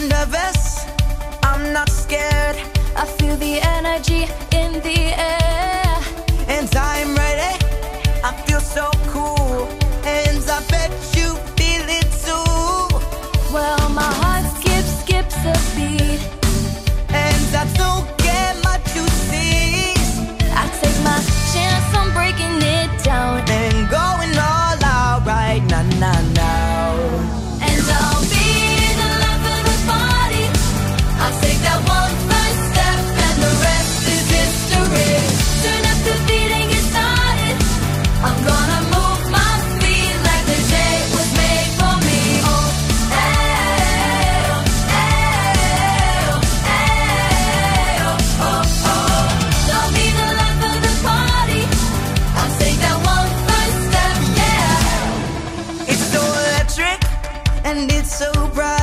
I'm nervous, I'm not scared. I feel the energy in the air. And I'm ready, I feel so cool. And I bet you feel it too. Well, my heart skips, skips a beat. and it's so bright.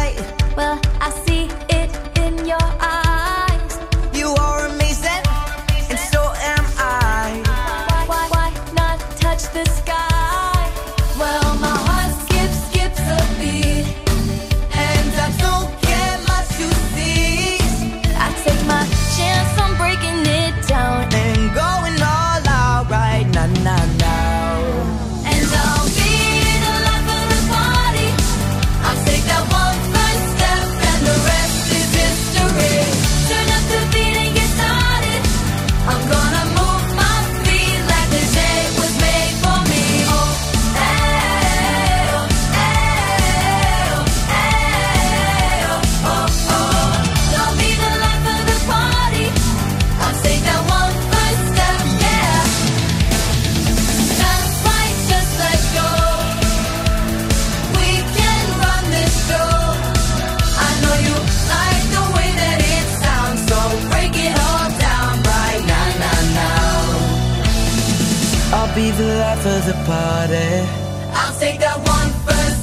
be the life of the party. I'll take that one first.